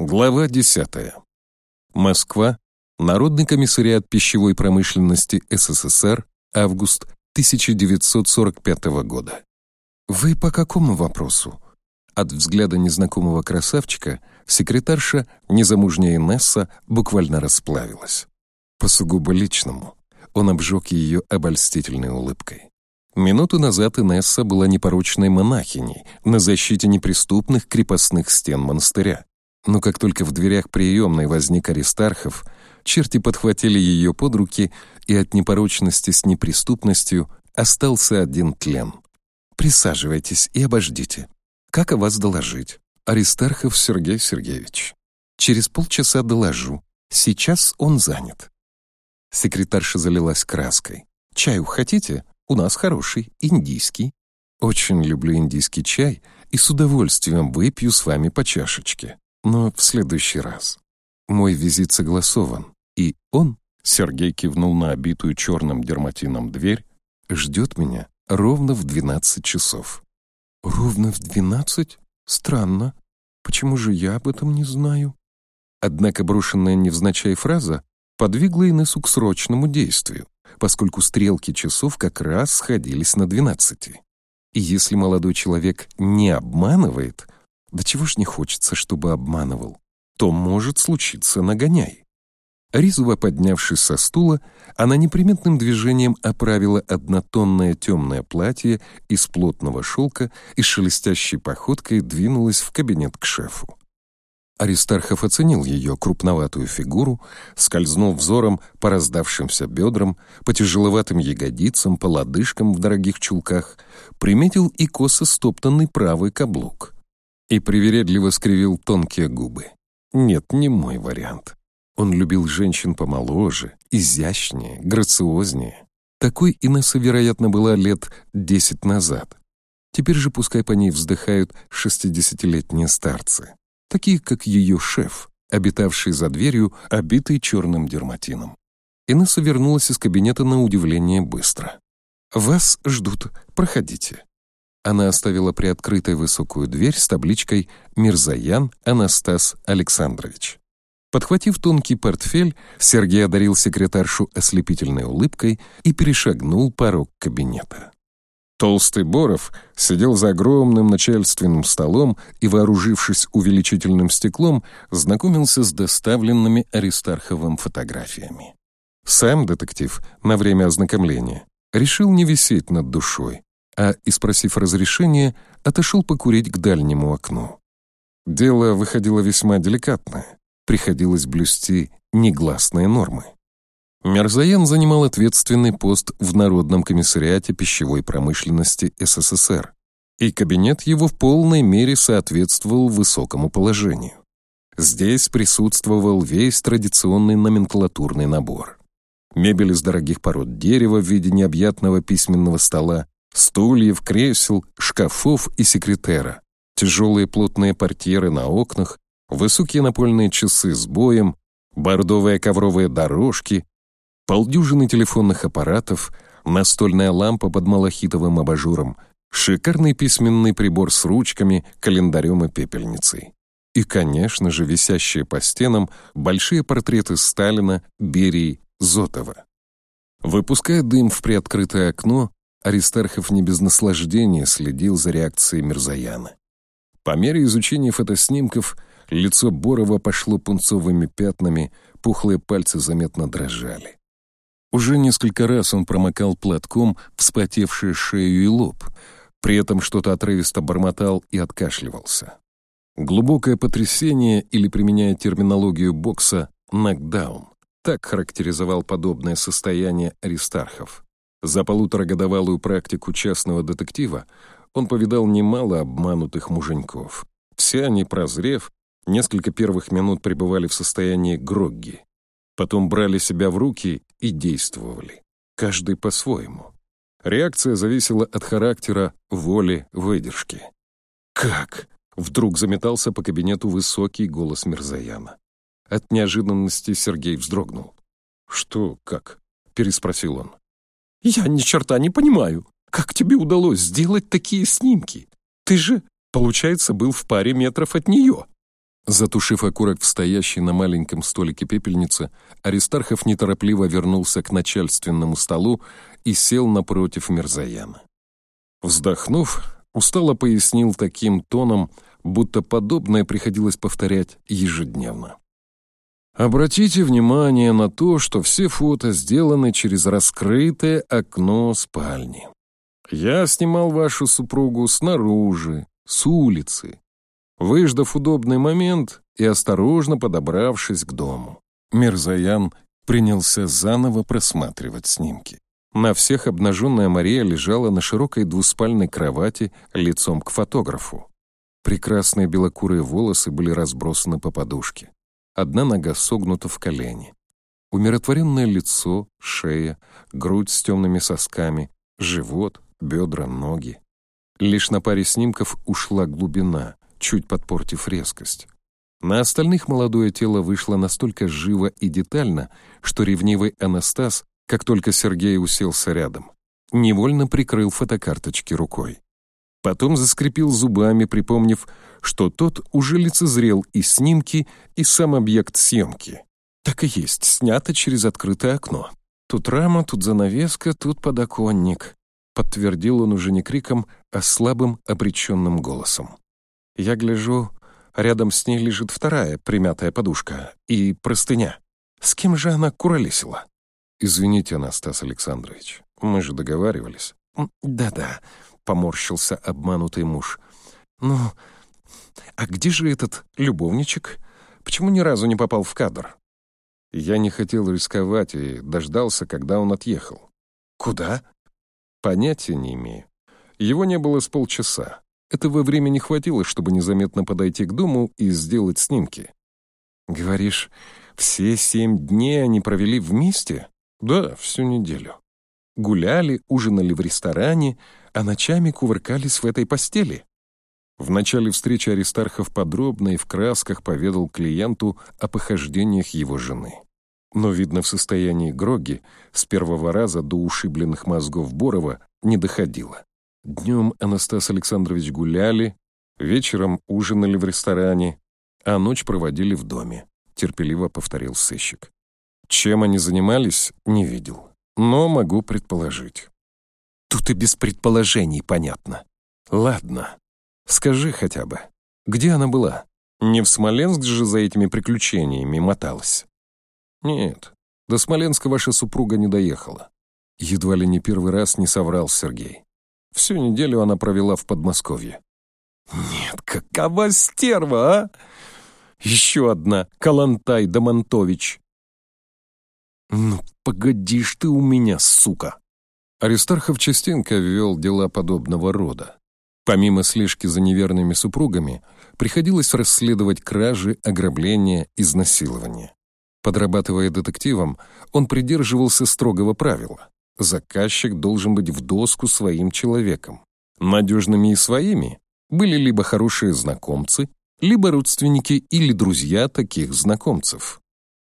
Глава 10. Москва. Народный комиссариат пищевой промышленности СССР. Август 1945 года. «Вы по какому вопросу?» От взгляда незнакомого красавчика секретарша, незамужняя Инесса, буквально расплавилась. По сугубо личному. Он обжег ее обольстительной улыбкой. Минуту назад Инесса была непорочной монахиней на защите неприступных крепостных стен монастыря. Но как только в дверях приемной возник Аристархов, черти подхватили ее под руки, и от непорочности с неприступностью остался один тлен. «Присаживайтесь и обождите. Как о вас доложить?» «Аристархов Сергей Сергеевич. Через полчаса доложу. Сейчас он занят». Секретарша залилась краской. «Чаю хотите? У нас хороший, индийский». «Очень люблю индийский чай и с удовольствием выпью с вами по чашечке но в следующий раз. Мой визит согласован, и он, Сергей кивнул на обитую черным дерматином дверь, ждет меня ровно в 12 часов. Ровно в 12? Странно. Почему же я об этом не знаю? Однако брошенная невзначай фраза подвигла Инессу к срочному действию, поскольку стрелки часов как раз сходились на 12. И если молодой человек не обманывает, да чего ж не хочется, чтобы обманывал? То может случиться нагоняй. Ризово поднявшись со стула, она неприметным движением оправила однотонное темное платье из плотного шелка и шелестящей походкой двинулась в кабинет к шефу. Аристархов оценил ее крупноватую фигуру, скользнул взором по раздавшимся бедрам, по тяжеловатым ягодицам, по лодыжкам в дорогих чулках, приметил и косо стоптанный правый каблук — и привередливо скривил тонкие губы. Нет, не мой вариант. Он любил женщин помоложе, изящнее, грациознее. Такой Инесса, вероятно, была лет десять назад. Теперь же пускай по ней вздыхают шестидесятилетние старцы, такие, как ее шеф, обитавший за дверью, обитый черным дерматином. Инесса вернулась из кабинета на удивление быстро. «Вас ждут. Проходите». Она оставила приоткрытой высокую дверь с табличкой «Мирзаян Анастас Александрович». Подхватив тонкий портфель, Сергей одарил секретаршу ослепительной улыбкой и перешагнул порог кабинета. Толстый Боров сидел за огромным начальственным столом и, вооружившись увеличительным стеклом, знакомился с доставленными Аристарховым фотографиями. Сам детектив на время ознакомления решил не висеть над душой, а, и спросив разрешения, отошел покурить к дальнему окну. Дело выходило весьма деликатное. Приходилось блюсти негласные нормы. Мерзаян занимал ответственный пост в Народном комиссариате пищевой промышленности СССР, и кабинет его в полной мере соответствовал высокому положению. Здесь присутствовал весь традиционный номенклатурный набор. Мебель из дорогих пород дерева в виде необъятного письменного стола, Стульев, кресел, шкафов и секретера, тяжелые плотные портьеры на окнах, высокие напольные часы с боем, бордовые ковровые дорожки, полдюжины телефонных аппаратов, настольная лампа под малахитовым абажуром, шикарный письменный прибор с ручками, календарем и пепельницей. И, конечно же, висящие по стенам большие портреты Сталина, Берии, Зотова. Выпуская дым в приоткрытое окно, Аристархов не без наслаждения следил за реакцией Мирзаяна. По мере изучения фотоснимков лицо Борова пошло пунцовыми пятнами, пухлые пальцы заметно дрожали. Уже несколько раз он промокал платком вспотевшие шею и лоб, при этом что-то отрывисто бормотал и откашливался. Глубокое потрясение, или, применяя терминологию бокса, нокдаун. Так характеризовал подобное состояние Аристархов. За полуторагодовалую практику частного детектива он повидал немало обманутых муженьков. Все они, прозрев, несколько первых минут пребывали в состоянии грогги. Потом брали себя в руки и действовали. Каждый по-своему. Реакция зависела от характера, воли, выдержки. «Как?» — вдруг заметался по кабинету высокий голос Мирзаяна. От неожиданности Сергей вздрогнул. «Что, как?» — переспросил он. Я ни черта не понимаю, как тебе удалось сделать такие снимки? Ты же, получается, был в паре метров от нее. Затушив окурок в стоящей на маленьком столике пепельнице, Аристархов неторопливо вернулся к начальственному столу и сел напротив Мирзаяна. Вздохнув, устало пояснил таким тоном, будто подобное приходилось повторять ежедневно. Обратите внимание на то, что все фото сделаны через раскрытое окно спальни. Я снимал вашу супругу снаружи, с улицы, выждав удобный момент и осторожно подобравшись к дому. Мирзаян принялся заново просматривать снимки. На всех обнаженная Мария лежала на широкой двуспальной кровати лицом к фотографу. Прекрасные белокурые волосы были разбросаны по подушке. Одна нога согнута в колени. Умиротворенное лицо, шея, грудь с темными сосками, живот, бедра, ноги. Лишь на паре снимков ушла глубина, чуть подпортив резкость. На остальных молодое тело вышло настолько живо и детально, что ревнивый Анастас, как только Сергей уселся рядом, невольно прикрыл фотокарточки рукой. Потом заскрипел зубами, припомнив, что тот уже лицезрел и снимки, и сам объект съемки. Так и есть, снято через открытое окно. Тут рама, тут занавеска, тут подоконник. Подтвердил он уже не криком, а слабым, обреченным голосом. Я гляжу, рядом с ней лежит вторая примятая подушка и простыня. С кем же она куролесила? Извините, Анастас Александрович, мы же договаривались. Да-да, поморщился обманутый муж. Ну, а где же этот любовничек? Почему ни разу не попал в кадр? Я не хотел рисковать и дождался, когда он отъехал. Куда? Понятия не имею. Его не было с полчаса. Этого времени хватило, чтобы незаметно подойти к дому и сделать снимки. Говоришь, все семь дней они провели вместе? Да, всю неделю. Гуляли, ужинали в ресторане, а ночами кувыркались в этой постели. В начале встречи Аристархов подробно и в красках поведал клиенту о похождениях его жены. Но, видно, в состоянии Гроги с первого раза до ушибленных мозгов Борова не доходило. Днем Анастас Александрович гуляли, вечером ужинали в ресторане, а ночь проводили в доме, терпеливо повторил сыщик. Чем они занимались, не видел, но могу предположить. Тут и без предположений понятно. Ладно, скажи хотя бы, где она была? Не в Смоленск же за этими приключениями моталась? Нет, до Смоленска ваша супруга не доехала. Едва ли не первый раз не соврал Сергей. Всю неделю она провела в Подмосковье. «Нет, какова стерва, а? Еще одна, Калантай Домонтович!» «Ну, погодишь ты у меня, сука!» Аристархов частенько вел дела подобного рода. Помимо слежки за неверными супругами, приходилось расследовать кражи, ограбления, изнасилования. Подрабатывая детективом, он придерживался строгого правила. Заказчик должен быть в доску своим человеком. Надежными и своими были либо хорошие знакомцы, либо родственники или друзья таких знакомцев.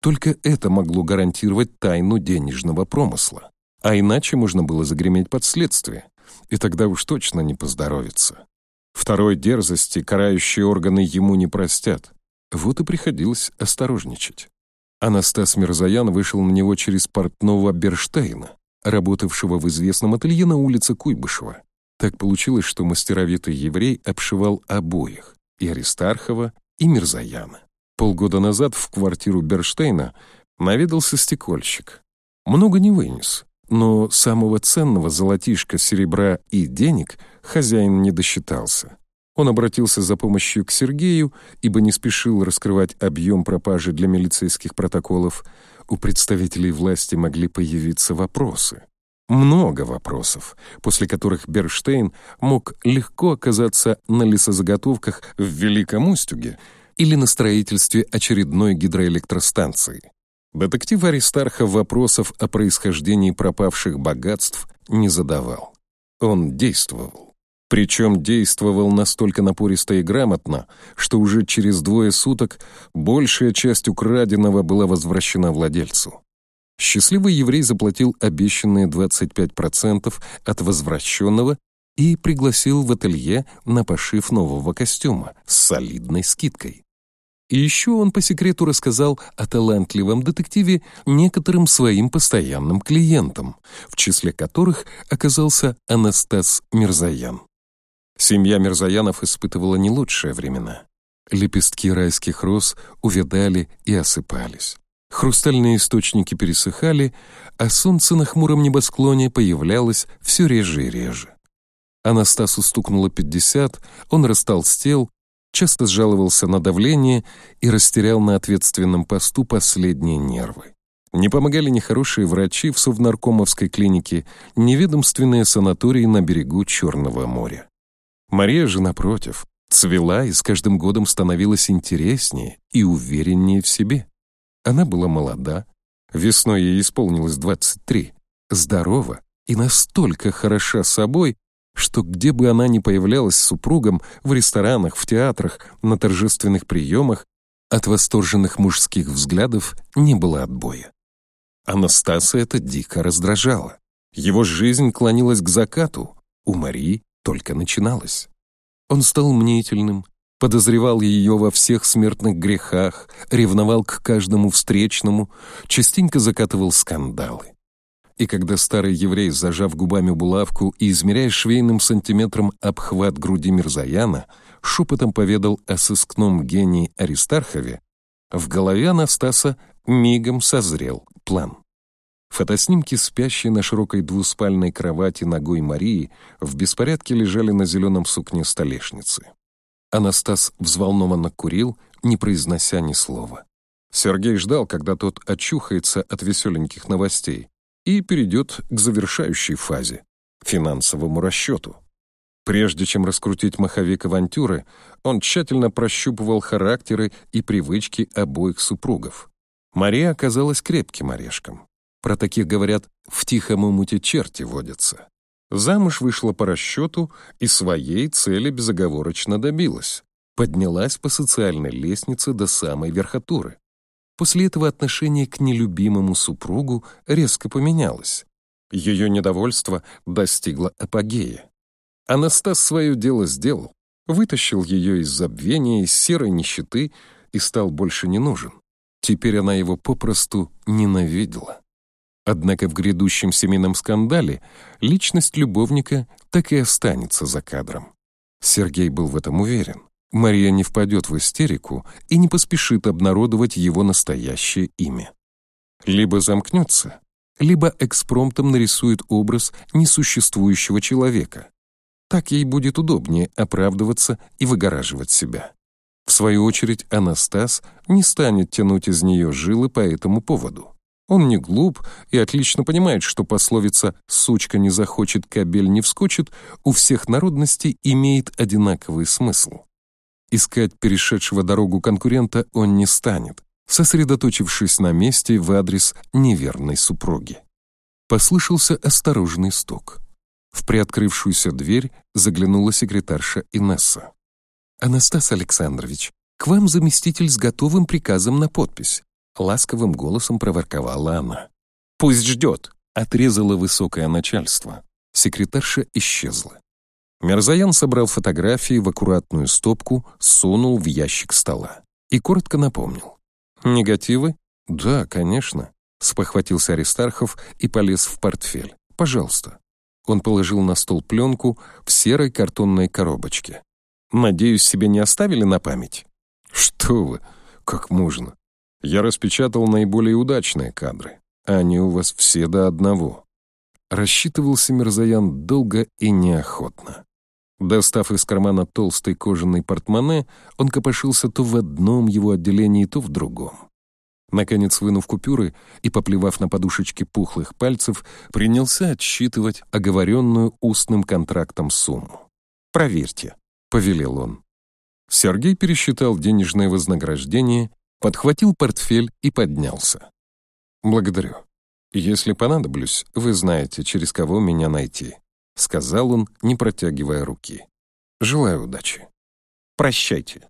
Только это могло гарантировать тайну денежного промысла. А иначе можно было загреметь под следствие, и тогда уж точно не поздоровится. Второй дерзости карающие органы ему не простят. Вот и приходилось осторожничать. Анастас Мирзаян вышел на него через портного Берштейна, работавшего в известном ателье на улице Куйбышева. Так получилось, что мастеровитый еврей обшивал обоих, и Аристархова, и Мирзаяна. Полгода назад в квартиру Берштейна наведался стекольщик. Много не вынес, но самого ценного золотишка, серебра и денег хозяин не досчитался. Он обратился за помощью к Сергею, ибо не спешил раскрывать объем пропажи для милицейских протоколов, у представителей власти могли появиться вопросы. Много вопросов, после которых Берштейн мог легко оказаться на лесозаготовках в Великом Устюге или на строительстве очередной гидроэлектростанции. Детектив Аристархов вопросов о происхождении пропавших богатств не задавал. Он действовал. Причем действовал настолько напористо и грамотно, что уже через двое суток большая часть украденного была возвращена владельцу. Счастливый еврей заплатил обещанные 25% от возвращенного и пригласил в ателье на пошив нового костюма с солидной скидкой. И еще он по секрету рассказал о талантливом детективе некоторым своим постоянным клиентам, в числе которых оказался Анастас Мирзаян. Семья Мирзаянов испытывала не лучшие времена. Лепестки райских роз увядали и осыпались. Хрустальные источники пересыхали, а солнце на хмуром небосклоне появлялось все реже и реже. Анастасу стукнуло пятьдесят, он растолстел, часто сжаловался на давление и растерял на ответственном посту последние нервы. Не помогали ни хорошие врачи в Совнаркомовской клинике, ни ведомственные санатории на берегу Черного моря. Мария же, напротив, цвела и с каждым годом становилась интереснее и увереннее в себе. Она была молода, весной ей исполнилось 23, здорова и настолько хороша собой, что где бы она ни появлялась с супругом, в ресторанах, в театрах, на торжественных приемах, от восторженных мужских взглядов не было отбоя. Анастаса это дико раздражало. Его жизнь клонилась к закату, у Марии только начиналась. Он стал мнительным, подозревал ее во всех смертных грехах, ревновал к каждому встречному, частенько закатывал скандалы. И когда старый еврей, зажав губами булавку и измеряя швейным сантиметром обхват груди Мирзаяна, шепотом поведал о сыскном гении Аристархове, в голове Анастаса мигом созрел план. Фотоснимки спящей на широкой двуспальной кровати ногой Марии в беспорядке лежали на зеленом сукне столешницы. Анастас взволнованно курил, не произнося ни слова. Сергей ждал, когда тот очухается от веселеньких новостей и перейдет к завершающей фазе — финансовому расчету. Прежде чем раскрутить маховик авантюры, он тщательно прощупывал характеры и привычки обоих супругов. Мария оказалась крепким орешком. Про таких говорят «в тихом умуте черти водятся». Замуж вышла по расчету и своей цели безоговорочно добилась. Поднялась по социальной лестнице до самой верхотуры. После этого отношение к нелюбимому супругу резко поменялось. Ее недовольство достигло апогея. Анастас свое дело сделал, вытащил ее из забвения, из серой нищеты и стал больше не нужен. Теперь она его попросту ненавидела. Однако в грядущем семейном скандале личность любовника так и останется за кадром. Сергей был в этом уверен. Мария не впадет в истерику и не поспешит обнародовать его настоящее имя. Либо замкнется, либо экспромтом нарисует образ несуществующего человека. Так ей будет удобнее оправдываться и выгораживать себя. В свою очередь Анастас не станет тянуть из нее жилы по этому поводу. Он не глуп и отлично понимает, что пословица «сучка не захочет, кабель не вскочит» у всех народностей имеет одинаковый смысл. Искать перешедшего дорогу конкурента он не станет, сосредоточившись на месте в адрес неверной супруги. Послышался осторожный стук. В приоткрывшуюся дверь заглянула секретарша Инесса. «Анастас Александрович, к вам заместитель с готовым приказом на подпись. Ласковым голосом проворковала она. «Пусть ждет!» — отрезало высокое начальство. Секретарша исчезла. Мерзаян собрал фотографии в аккуратную стопку, сунул в ящик стола. И коротко напомнил. «Негативы?» «Да, конечно», — спохватился Аристархов и полез в портфель. «Пожалуйста». Он положил на стол пленку в серой картонной коробочке. «Надеюсь, себе не оставили на память?» «Что вы, как можно? Я распечатал наиболее удачные кадры, а они у вас все до одного. Рассчитывался Мирзаян долго и неохотно. Достав из кармана толстый кожаный портмоне, он копошился то в одном его отделении, то в другом. Наконец, вынув купюры и поплевав на подушечки пухлых пальцев, принялся отсчитывать оговоренную устным контрактом сумму. «Проверьте», — повелел он. Сергей пересчитал денежное вознаграждение подхватил портфель и поднялся. «Благодарю. Если понадоблюсь, вы знаете, через кого меня найти», — сказал он, не протягивая руки. «Желаю удачи». «Прощайте».